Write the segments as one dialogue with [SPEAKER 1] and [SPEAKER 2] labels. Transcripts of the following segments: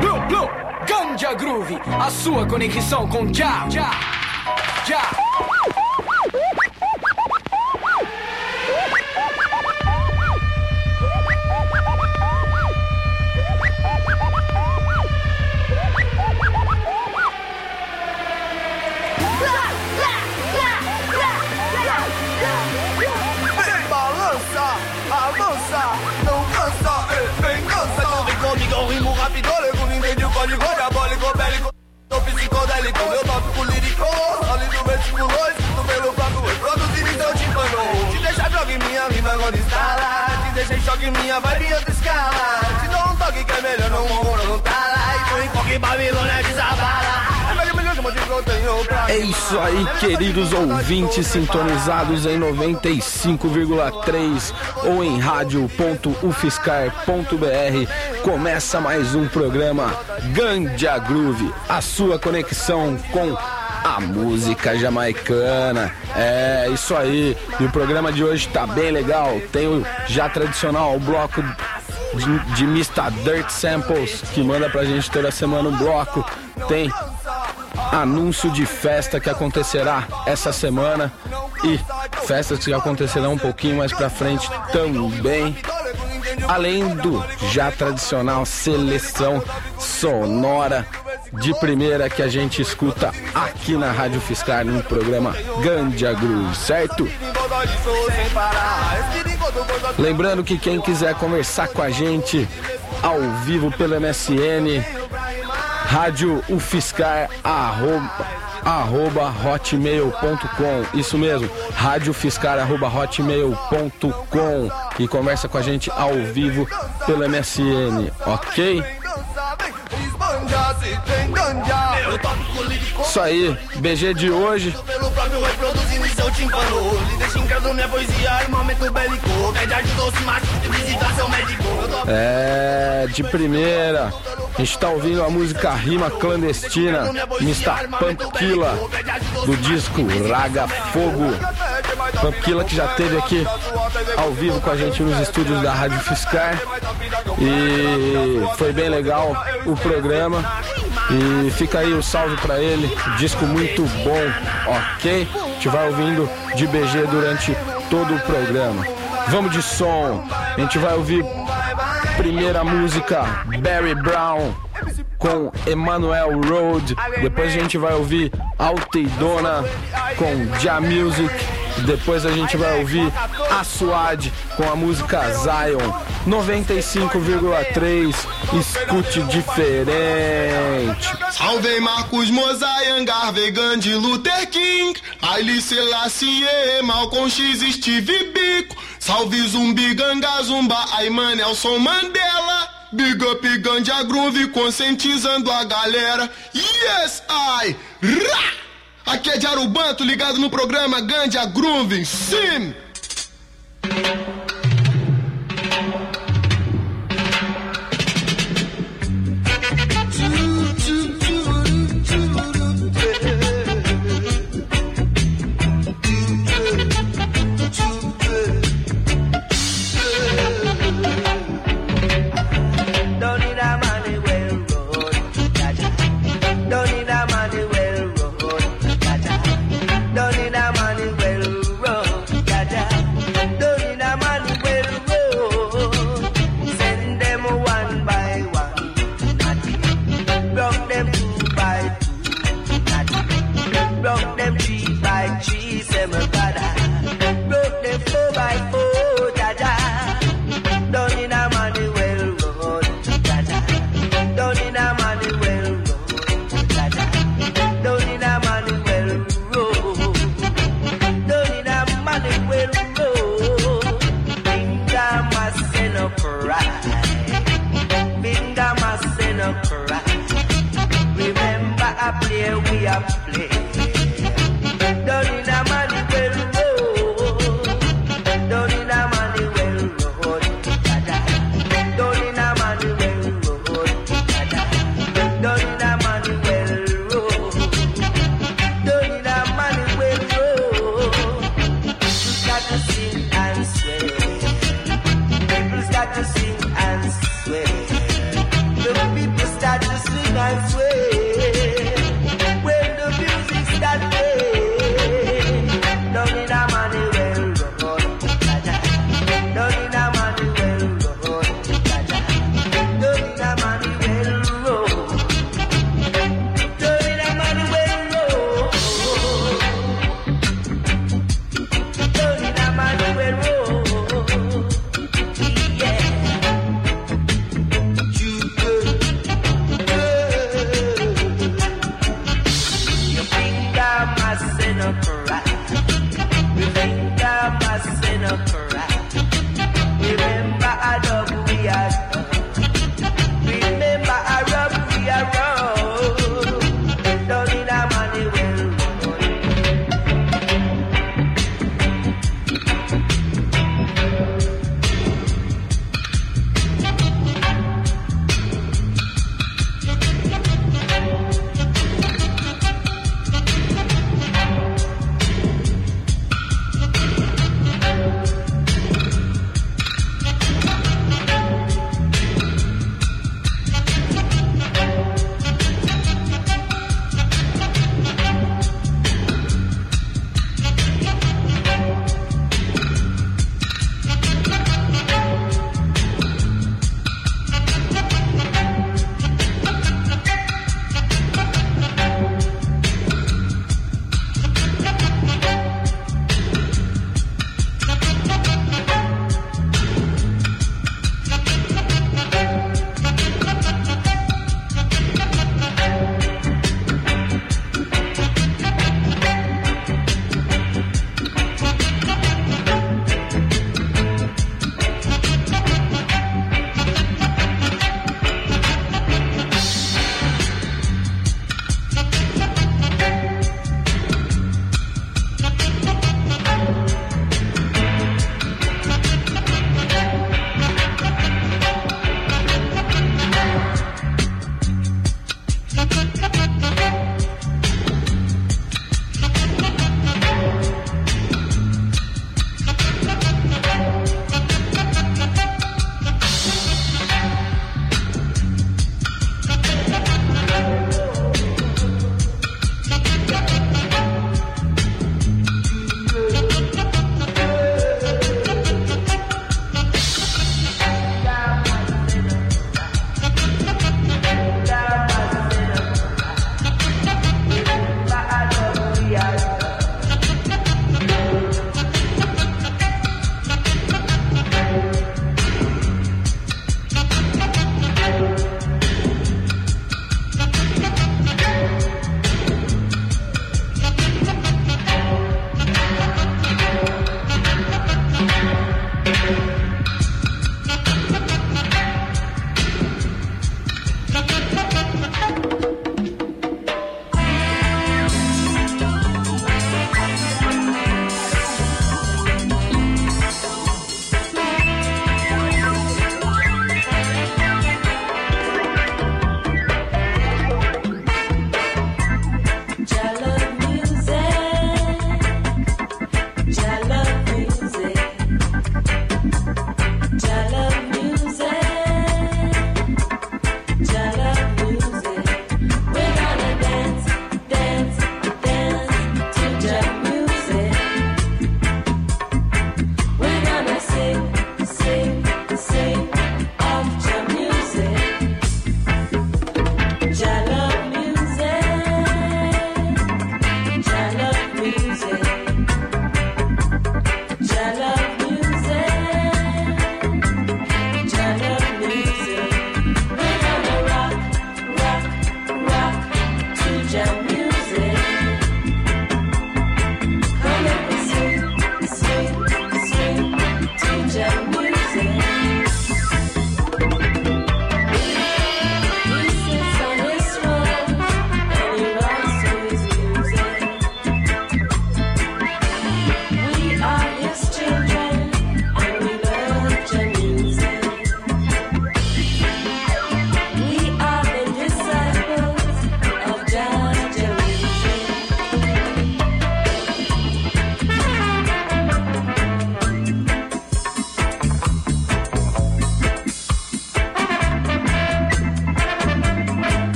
[SPEAKER 1] Blue, Blue, Ganja Groove, a sua conexão com Já, Já, Já.
[SPEAKER 2] Minha vibe em outra escala. Te dou um toque que é melhor, não morro, não e põe foco em Babilônia desabala. É
[SPEAKER 3] É isso aí, queridos ouvintes sintonizados em 95,3 ou em rádio.ufiscar.br. Começa mais um programa Gandia Groove, a sua conexão com música jamaicana. É isso aí. E o programa de hoje tá bem legal. Tem o já tradicional bloco de, de Mr. Dirt Samples, que manda pra gente toda semana um bloco. Tem anúncio de festa que acontecerá essa semana e festas que acontecerão um pouquinho mais pra frente também. Além do já tradicional seleção sonora de primeira que a gente escuta aqui na Rádio Fiscar no programa Gandia Groove, certo? Lembrando que quem quiser conversar com a gente ao vivo pelo MSN, rádio ufiscar arroba, arroba hotmail.com isso mesmo, radiofiscar arroba hotmail.com e conversa com a gente ao vivo pelo MSN, ok? Isso aí, BG de hoje. É, de primeira a gente tá ouvindo a música Rima Clandestina, Mr. Pumpkilla, do disco Raga Fogo. Pumpkilla que já teve aqui ao vivo com a gente nos estúdios da Rádio Fiscar. E foi bem legal o programa. E fica aí o salve pra ele, disco muito bom, ok? A gente vai ouvindo de BG durante todo o programa. Vamos de som, a gente vai ouvir primeira música Barry Brown com Emmanuel Road. Depois a gente vai ouvir Alteidona com Ja Music. Depois a gente vai ouvir a Suad com a música Zion 95,3. Escute diferente.
[SPEAKER 4] Salve Marcos Mozayan, Garvey, Gandhi, Luther King, Haile Selassie, Malcolm X, Steve Biko, Salve Zumbi, Ganga, Zumba, Ayman, Nelson Mandela, Big Up, Ganja Groove, conscientizando a galera, Yes, I, Ra! Aqui é de Arubanto, ligado no programa Ganja Groove, sim!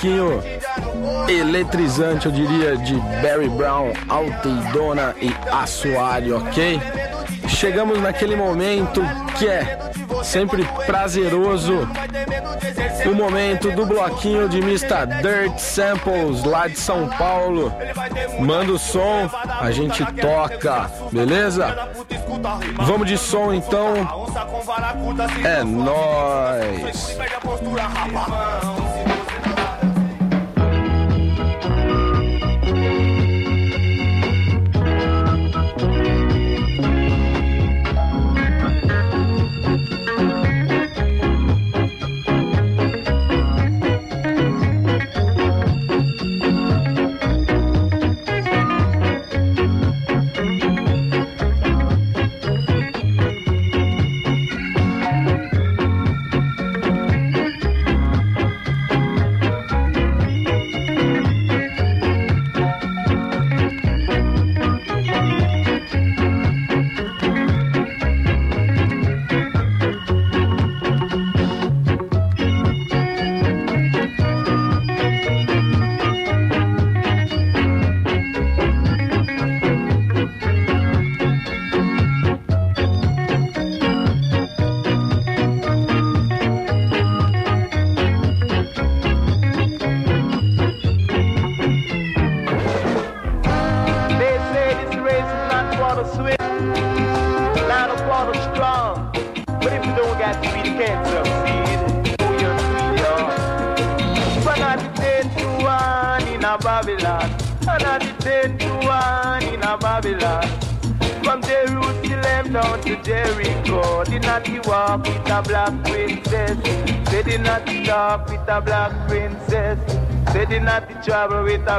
[SPEAKER 3] pouquinho eletrizante, eu diria, de Barry Brown, Alteidona e Assoalho, ok? Chegamos naquele momento que é sempre prazeroso, o momento do bloquinho de Mr. Dirt Samples lá de São Paulo. Manda o som, a gente toca, beleza? Vamos de som então. É nóis.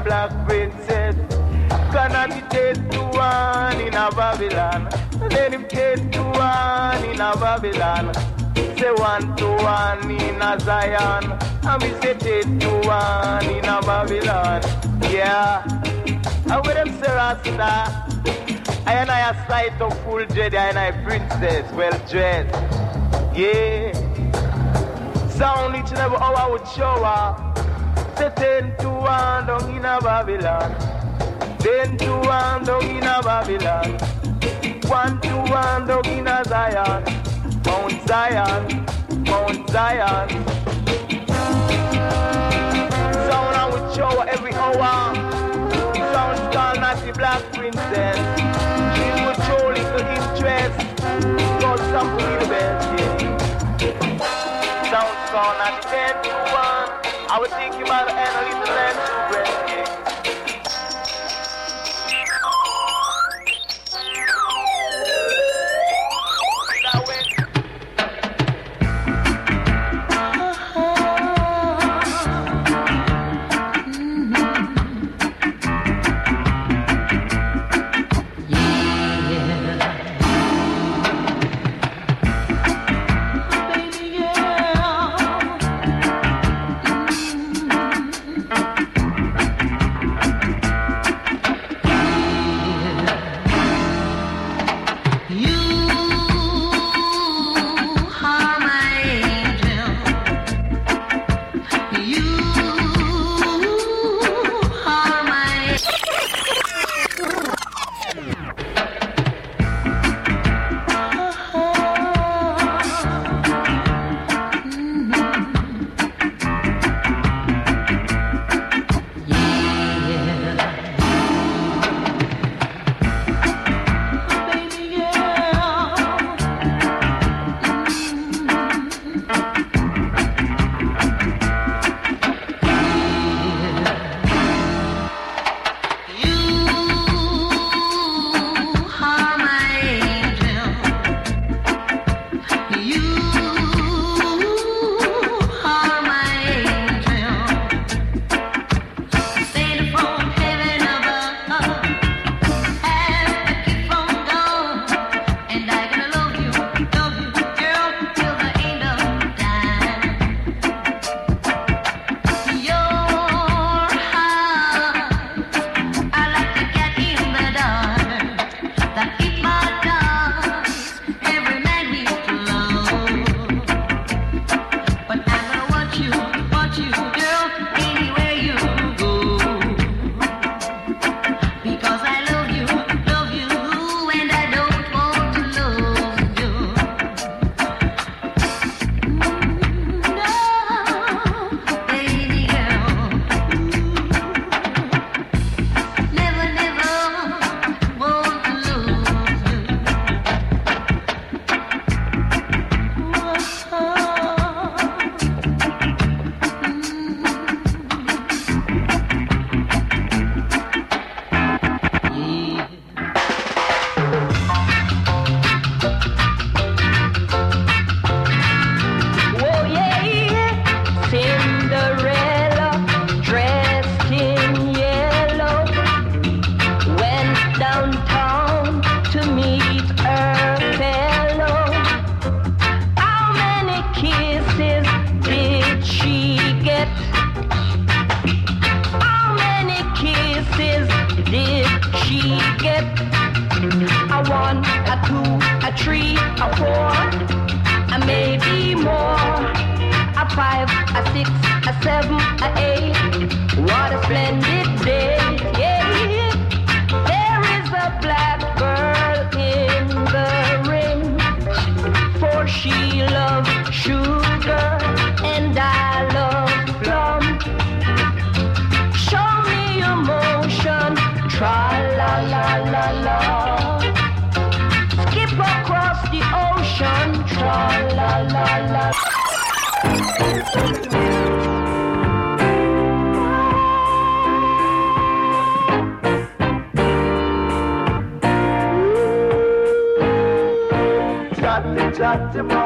[SPEAKER 5] Black princess. Cannot be ten to one in a Babylon. Let him ten to one in a Babylon. Say one to one in a Zion. And we say ten to one in a Babylon. Yeah. And with them say Rasta. I and I a sight of full dread, I and I princess, well dressed. Yeah. Sound each and every hour would show her. Ten to one down in a Babylon. Ten to one down in a Babylon. One to one down in a Zion. Mount Zion, Mount Zion. Sound I would show her every hour. Sound called Natty Black Princess. She would show little interest. Got something in the best, yeah. Sound called Natty 10 to 1. I was thinking about the end a little less to breast,
[SPEAKER 6] a three, a four, a maybe more. A five, a six, a seven, a eight. What a splendid
[SPEAKER 7] chatty mouth.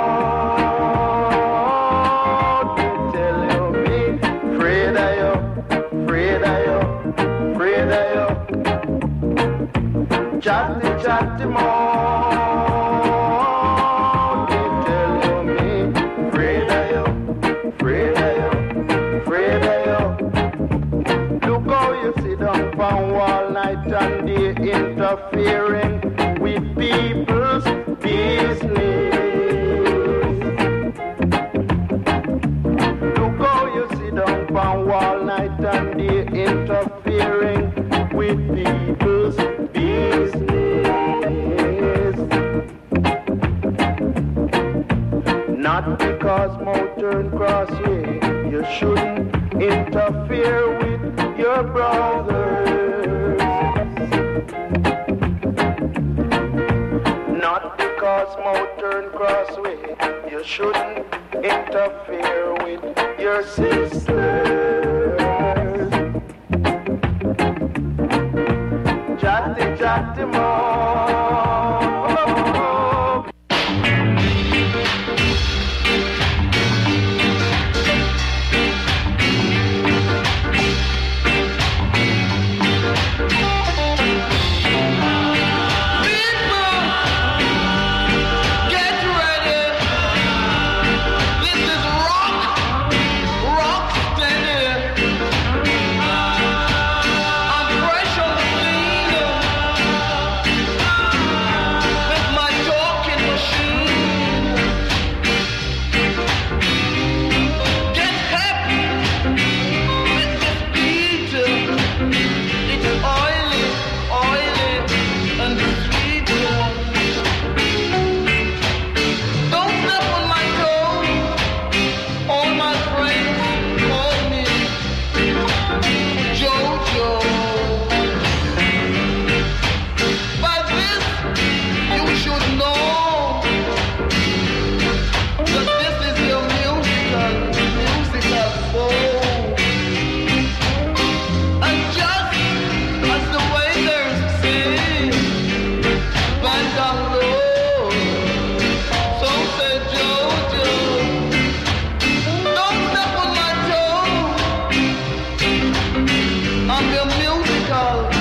[SPEAKER 7] Interfere with your brothers. Not because mountain crossway, you shouldn't interfere with your sisters.
[SPEAKER 1] Your musical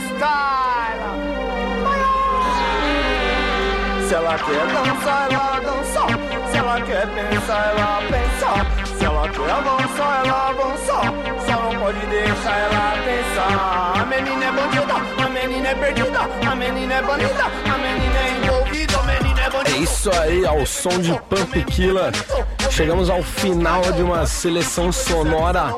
[SPEAKER 7] Style. Se ela quer dançar, ela dança. Se ela quer pensar, ela pensa. Se ela quer avançar, ela avança. Só não pode deixar ela pensar. A menina é bandida, a menina é perdida. A menina é bandida, a menina é envolvida. A menina é
[SPEAKER 3] É
[SPEAKER 7] bandida.
[SPEAKER 3] isso aí, ao som de Pump Killa. Chegamos ao final de uma seleção sonora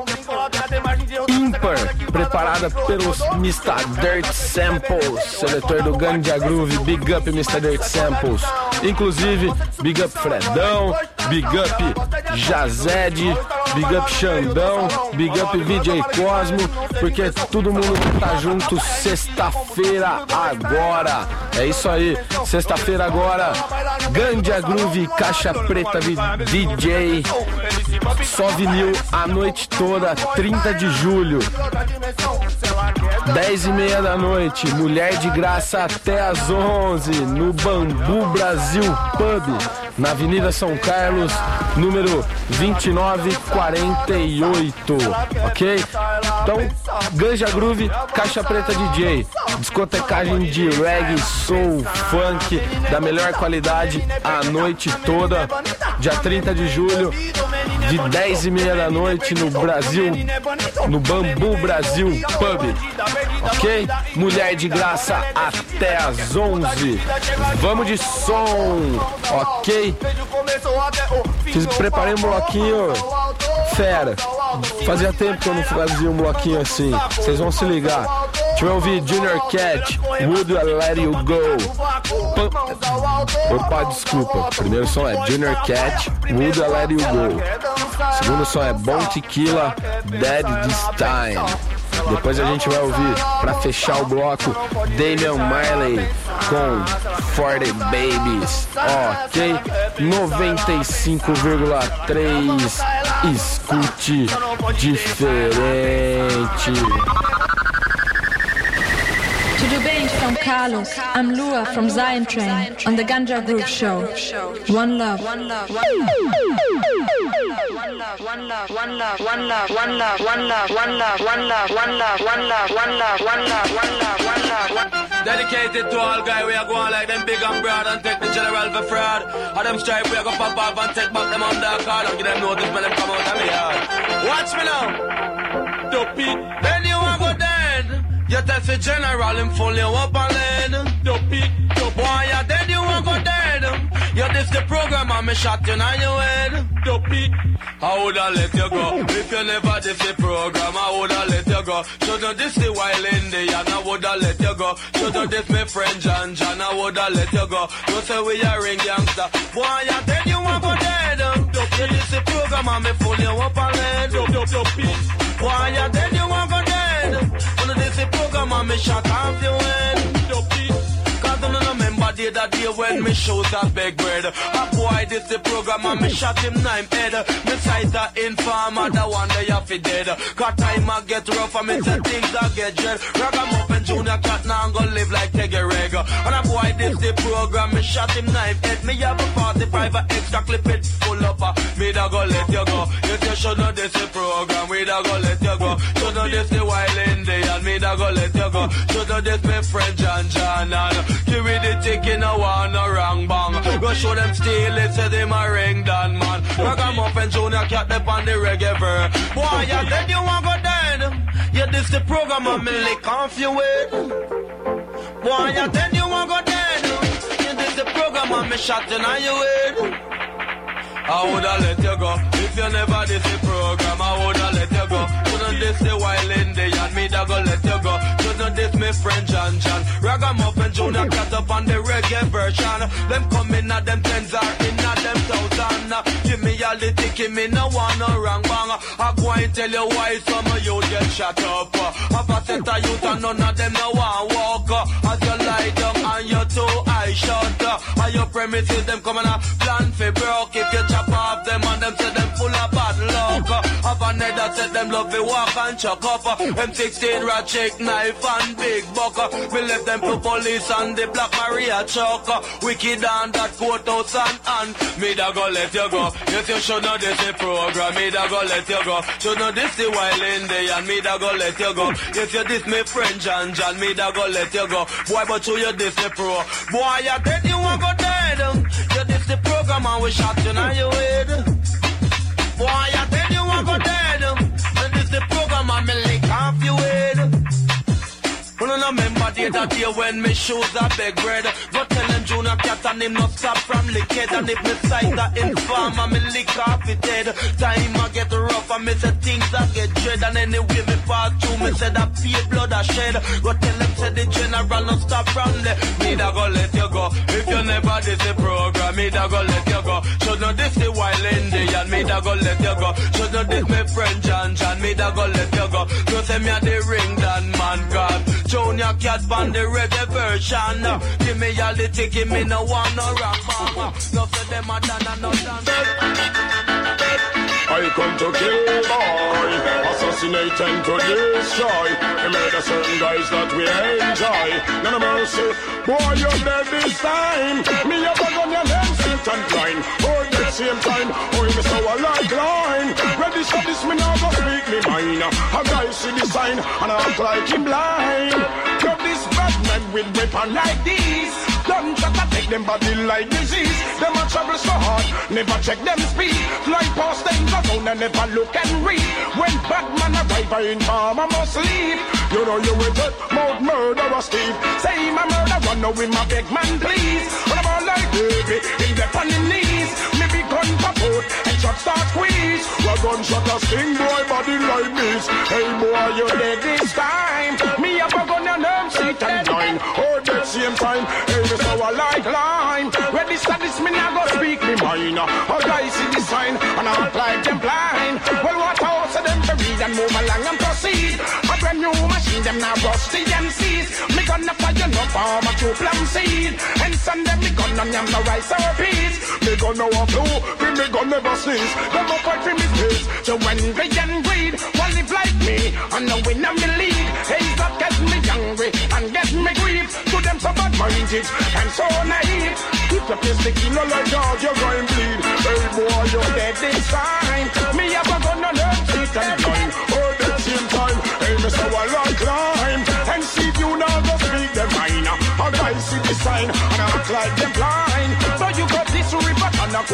[SPEAKER 3] ímpar, preparada pelos Mr. Dirt Samples, seletor do Ganja Groove, Big Up Mr. Dirt Samples. Inclusive, Big Up Fredão, Big Up Jazed, Big Up Xandão, Big Up VJ Cosmo, porque todo mundo tá junto sexta-feira agora. É isso aí, sexta-feira agora, Ganja Groove, Caixa Preta DJ, só vinil a noite toda, 30 de julho. 10 e meia da noite, mulher de graça até às 11, no Bambu Brasil Pub, na Avenida São Carlos, número 2948, ok? Então, Ganja Groove, Caixa Preta DJ, discotecagem de reggae, soul, funk, da melhor qualidade a noite toda, dia 30 de julho, de 10 e meia da noite no Brasil, no Bambu Brasil Pub. Ok? Mulher de graça até às 11. Vamos de som, ok? Preparei um bloquinho fera. Fazia tempo que eu não fazia um bloquinho assim. Vocês vão se ligar. Deixa eu ouvir Junior Cat, Would I Let You Go. Opa, desculpa. Primeiro som é Junior Cat, Would I Let You Go. Segundo som é Bon Tequila, Dead This Time. Depois a gente vai ouvir, para fechar o bloco, Damian Miley com 40 Babies. Ok? 95,3. Escute diferente.
[SPEAKER 8] Tudo bem, from Carlos. I'm Lua from Zion Train on the Ganja Groove Show. One love. One love. One love. One love. One love. One love. One love. One love. One love. One love. One love. One love. One love. One love. One love. One love. One love.
[SPEAKER 9] Dedicated to all guys, we are going like them big and broad and take the general for fraud. All them stripe, we are going pop off and take back them on the card and give them notice when them come out of me yard. Watch me now. Dopey. You tell the general him full you up and lead. Dopey. Boy, you dead, you want go dead. You this the program and me shot you on your head. Dopey. I woulda let you go if you never this the program. I woulda let you go. So do this the wild Indian. I woulda let you go. So do this my friend John John. I woulda let you go. You say we are ring youngster. Boy, you dead, you want go dead. You this the program and me full you up and lead. Boy, you dead, you want go dead. When this the program and me shot off your head. Cause I don't remember day that day when me shows a big bread. A boy this the program and me shot him nine head. Me sight a informer, the one they have to dead. Cause time I get rough and me say things I get dread. Ragamuffin Junior Cat now I'm gonna live like Teggy Reg. And a boy this the program, me shot him nine head. Me have a 45 a extra clip it full up. uh, Me da go let you go. If you should know this the program, we da go let you go. Should know this the wild Indian, me da go let you go. Should know this my friend John John and give me the ticket, no one no wrong bang. Go show them steal it, say them a ring down man. Ragamuffin Junior Cat up on the reggae ver. Boy, you dead, you want go dead. Yeah, this the program, I'm lick off your way. Boy, you dead, you want go dead. Yeah, this the program, I'm shot on your head. I woulda let you go if you never did the program. I woulda let you go. Couldn't this the wild Indian? Me da go let you go. Couldn't this me friend John John? Ragamuffin Junior cut up on the reggae version. Them coming at them tens are in at them thousand. Give me all the ticket, me no want no wrong bang. I go and tell you why some of you get shut up. Have a set of youth and none of them no want walk. As you lie down and your two eyes shut. And your premises them coming a plan for broke. If you chop off them and them say them full of bad luck. Have another set them love to walk and chuck up. Uh, M16 ratchet knife and big buck. Uh, we left them to police and the Black Maria chuck. Uh, wicked and that courthouse and and me da go let you go. Yes, you should know this the program. Me da go let you go. Should know this the wild Indian. Me da go let you go. Yes, you this me friend John John. Me da go let you go. Boy, but you you this the pro. Boy, you dead, you want go dead. You this the program and we shot you now you head. Boy, you dead, Pagodano. Dit um, is de programma, mijn link confused. Um me. You know remember day that day when me shoes a beg bread Go tell them Junior Cat and him not stop from lick it And if me sight a informer me lick off it head Time I get rough and me say things I get dread. And anyway me pass through me say that pure blood I shed. Go tell them say the general not stop from there Me da go let you go. If you never did the program me da go let you go. Should know this the wild Indian me da go let you go. Should know this my friend John John me da go let you go. You say me a the ring that man God Junior Cat on the reggae version. Give me all the ticket, me no want no rock mama. No say them a done and no dance.
[SPEAKER 4] I come to kill boy, assassinate and to destroy. Made a certain guys that we enjoy. None of mercy, boy, you're dead this time. Me a bug on your name, sit and blind. Oh, the same time, oh, me so a like line. Ready for this, me now go speak me mind. A guy see the sign and I act like him blind. Got this bad man
[SPEAKER 10] with weapon like these. Gunshot take them body like disease. Them a trouble so hard, never check them speed. Fly past them zone and never look and read. When bad man arrive, I inform I must leave. You know you will get mouth murderer Steve. Say my murder run now with my big man please. When I'm all like baby, in the. Me be kaput and shot start. Well gunshot a sting boy body like this. Hey boy you dead this time. Me a gun and them seat and nine. Oh that same time. Hey me I like lime. Ready studies me now go speak me mind. A guy see the sign and I like them blind. Well what house of them to read and move along and proceed. New machine them now rusty and seize. Me gonna fire no farm a two plum seed. And them me on yam no rice or peas. Me gun no a blue, me me gun never sneeze. Them a fight for me space. So when they and greed, one live like me, and no win and lead. Hey, that get me hungry and get me grief. To them so bad minded and so naive. Keep your place the killer like dog, you're going bleed. Hey boy, you're dead this time. Me have a gun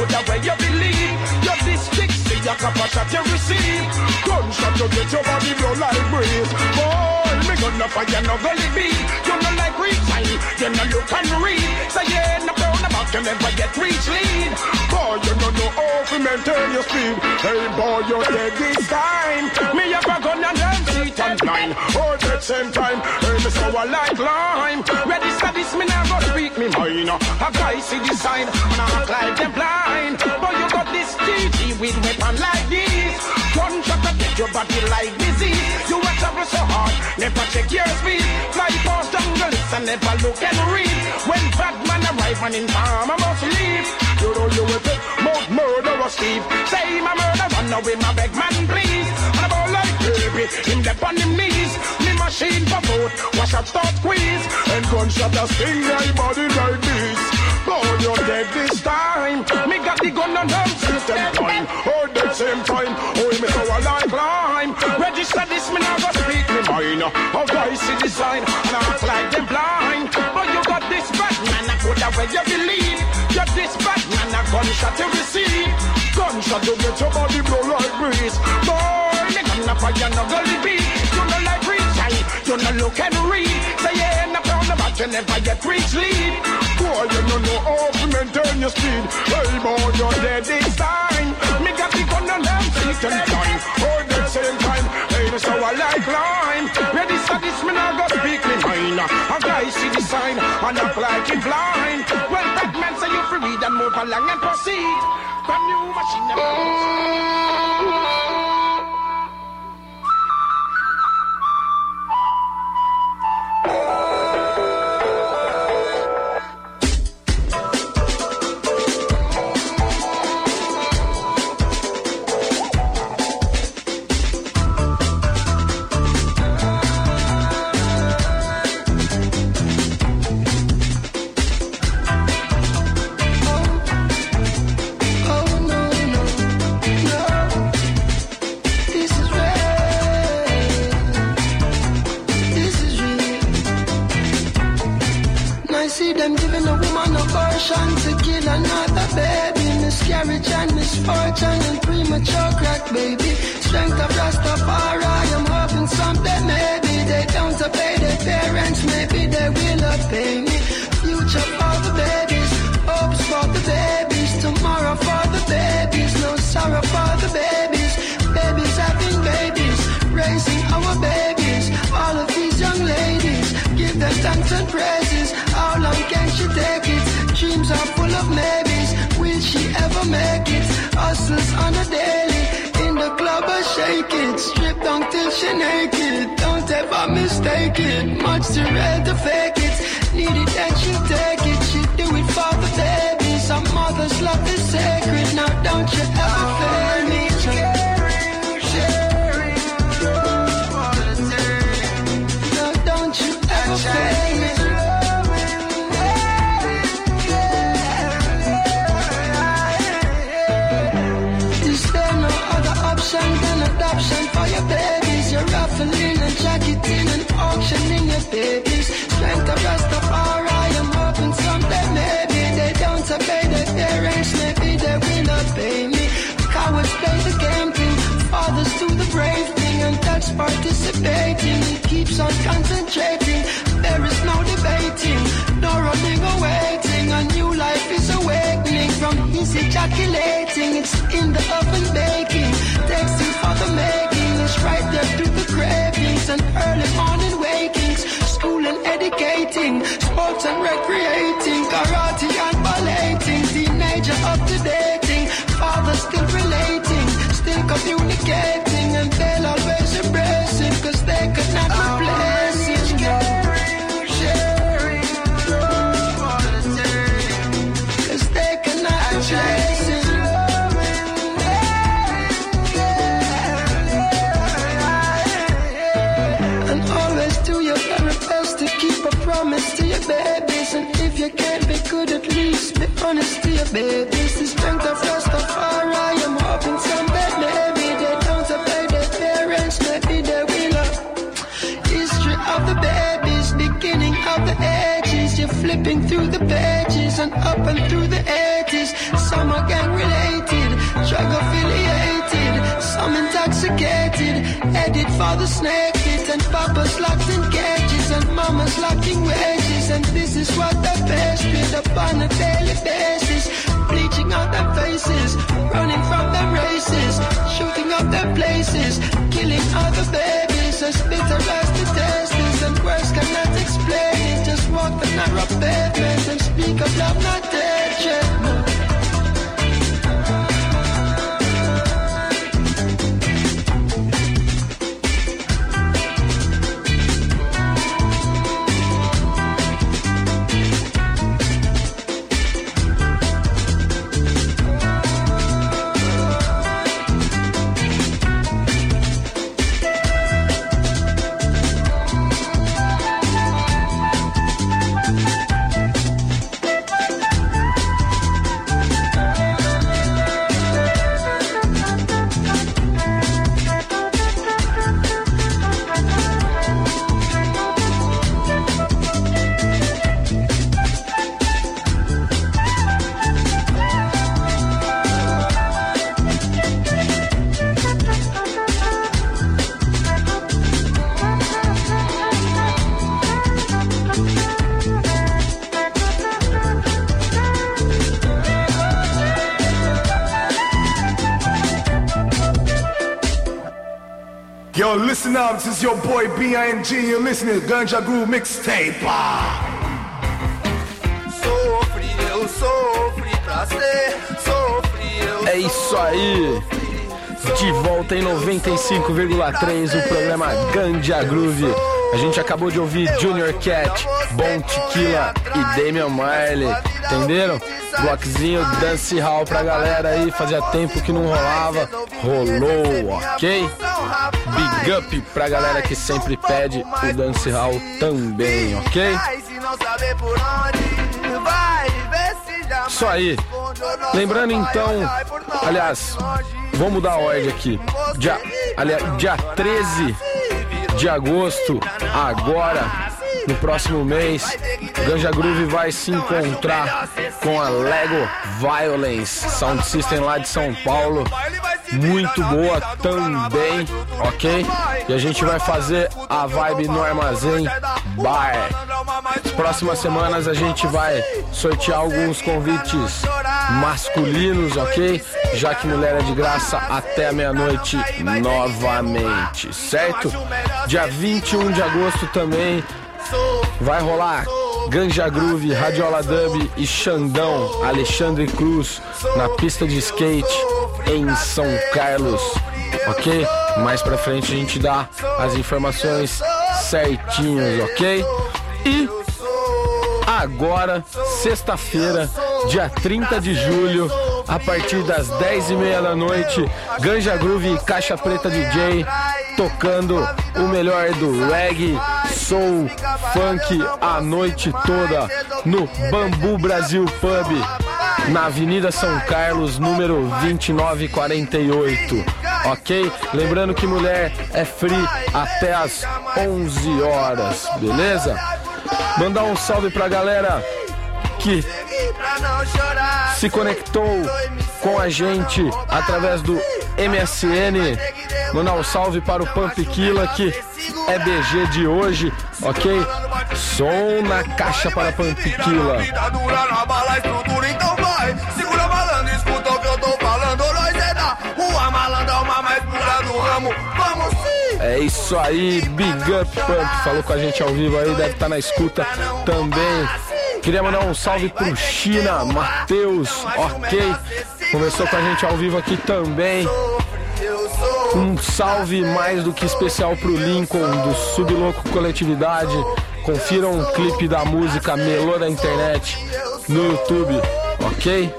[SPEAKER 10] could where you believe. You're this stick, see your of shot you receive. Gunshot you get your body blow like breeze. Boy, me gonna fire no gully beat. You know like time, you know look and read. Say yeah, no the back, you never get reach lead. Boy, you know no how to maintain your speed. Hey boy, you're dead this time. Me have a gun and them seat and blind. Oh, that same time, hey, me so I like lime. Ready, studies, me go speak me mind. A guy see the sign, and I act like them blind. Never check your speed. Fly past jungles and never look and read. When bad man arrive and in farm, I must leave. You know you will take mouth murderer Steve. Say my murder run away, my beg man please. And about like baby, him the on him knees. Me machine for both, wash up start squeeze. And gunshot a sting my body like this. Boy, you're dead this time. Me got the gun on them system time. Oh, that same time. Oh, me so I like climb. Register this, me now go speak me mind. Oh, guys see the sign, and I act like them blind. But you got this bad man, I put away your believe. You're this bad man, a gunshot you receive. Gunshot you get your body blow like breeze. Boy, me gonna fire no gully beat. You know like reach high, you know look and read. Say yeah, no pound about you never get reach lead. Boy, you know no how to maintain your speed. Hey boy, you're dead this time. Me got the gun on them seat and time. Oh, the same time. Hey, so I like climb. Ready, studies, me now go speak me mind. A guy see the sign and act like him blind. Well, that man say you free read and move along and proceed. From new machine.
[SPEAKER 11] Oh abortion to kill another baby. Miscarriage and misfortune and premature crack baby. Strength of Rastafari. I'm hoping someday maybe they don't obey their parents. Maybe they will obey me. Future for the babies. Hopes for the babies. Tomorrow for the babies. No sorrow for the babies. Babies having babies. Raising our babies. All of these young ladies. Give them thanks and praises. How long can she take it? Dreams are full of maybes. Will she ever make it? Hustles on a daily. In the club, I shake it. Strip down till she naked. Don't ever mistake it. Much too rare to fake it. Need it and she take it. She do it for the baby. Some mothers love is sacred. Now don't you ever fail me. your babies. You're ruffling and jacketing and auctioning your babies. Strength of Rastafari, I'm hoping someday maybe they don't obey their parents. Maybe they will not pay me. Cowards play the game too. fathers do the brave thing, and that's participating. It keeps on concentrating. There is no debating, no running or waiting. A new life is awakening from his ejaculating. It's in the oven baking, texting for the making. It's right there through the cravings and early morning wakings. School and educating, sports and recreating, intoxicated. Headed for the snake pit, and papa's locked in cages, and mama's locked in wages. And this is what they face with upon a daily basis. Bleaching out their faces, running from their races, shooting up their places, killing other babies as bitter as the taste is. And words cannot explain it. Just walk the narrow pavement and speak of love, not hatred. No.
[SPEAKER 12] Listen up, this is your boy B.I.N.G. You're listening to Ganja Groove Mixtape. Ah.
[SPEAKER 9] Sofri, eu sofri pra ser, sofri, eu
[SPEAKER 3] É isso aí. De volta em 95,3 o programa Ganja Groove. A gente acabou de ouvir Junior Cat, Bom Tequila e Damian Marley. Entenderam? Bloquezinho Dance Hall pra galera aí. Fazia tempo que não rolava. Rolou, ok? Big up pra galera que sempre pede o Dance Hall também, ok? Isso aí. Lembrando então, aliás, vamos mudar a ordem aqui. Dia, aliás, dia 13 de agosto, agora, no próximo mês, Ganja Groove vai se encontrar com a Lego Violence Sound System lá de São Paulo. Muito boa também, ok? E a gente vai fazer a vibe no Armazém Bar. Nas próximas semanas a gente vai sortear alguns convites masculinos, ok? Já que mulher é de graça até meia-noite novamente, certo? Dia 21 de agosto também vai rolar Ganja Groove, Radiola Dub e Xandão Alexandre Cruz na pista de skate em São Carlos, ok? Mais pra frente a gente dá as informações certinhas, ok? E agora, sexta-feira, dia 30 de julho, a partir das 10 e meia da noite, Ganja Groove e Caixa Preta DJ tocando o melhor do reggae, soul, funk a noite toda no Bambu Brasil Pub, na Avenida São Carlos, número 2948. Ok? Lembrando que mulher é free até as 11 horas, beleza? Mandar um salve pra galera que se conectou com a gente através do MSN Mandar um salve para o Pampiquila, que é BG de hoje, ok? Som na caixa para Pampiquila.
[SPEAKER 9] Segura é!
[SPEAKER 3] É isso aí, Big Up Pump falou com a gente ao vivo aí, deve estar na escuta também. Queria mandar um salve pro China, Matheus, ok? Conversou com a gente ao vivo aqui também. Um salve mais do que especial pro Lincoln, do Subloco Coletividade. Confiram um clipe da música Melô da Internet no YouTube, ok?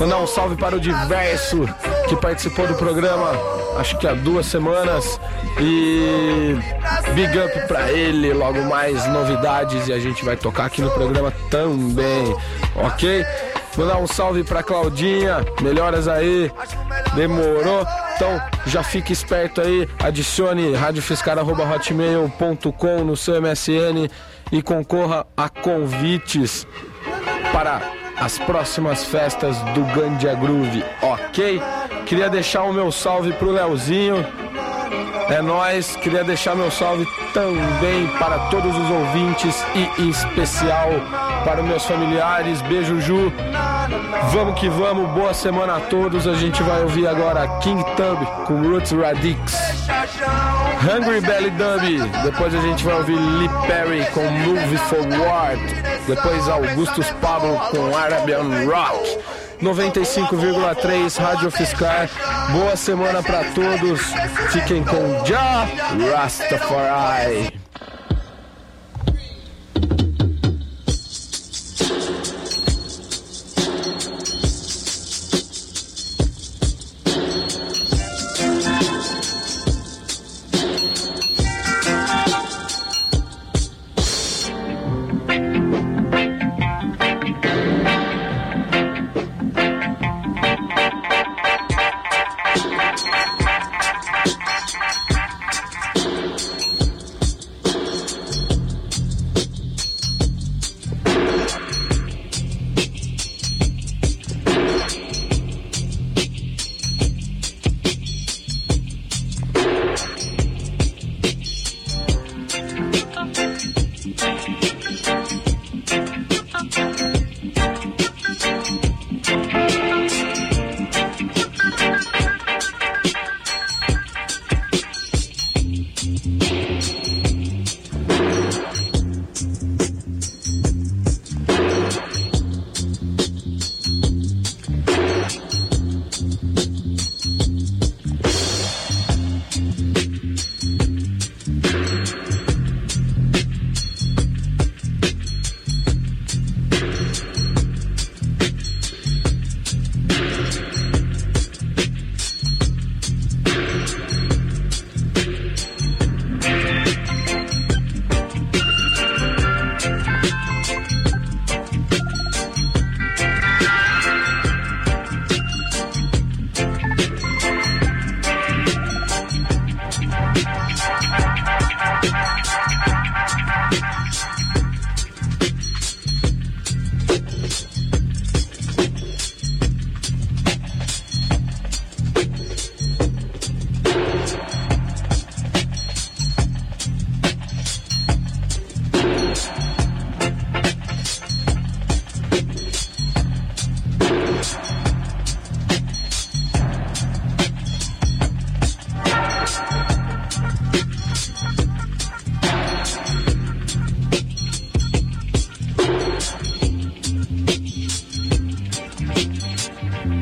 [SPEAKER 3] Mandar um salve para o Diverso, que participou do programa, acho que há duas semanas. E big up pra ele, logo mais novidades e a gente vai tocar aqui no programa também, ok? Mandar um salve pra Claudinha, melhoras aí, demorou? Então já fique esperto aí, adicione radiofiscar.hotmail.com no seu MSN e concorra a convites para as próximas festas do Gandia Groove, ok? Queria deixar o meu salve pro Leozinho. É nós, queria deixar meu salve também para todos os ouvintes e em especial para meus familiares. Beijo, Ju. Vamos que vamos, boa semana a todos. A gente vai ouvir agora King Tub com Roots Radix. Hungry Belly Dub. Depois a gente vai ouvir Lee Perry com Move Forward. Depois Augustus Pablo com Arabian Rock. 95,3 Rádio Fiscar. Boa semana para todos. Fiquem com Ja Rastafari.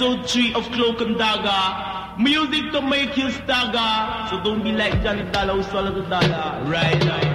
[SPEAKER 7] SOG of Cloak and Dagger. Music to make you stagger. So don't be like Johnny Dollar who swallowed the dollar. Right, right.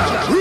[SPEAKER 7] Stop.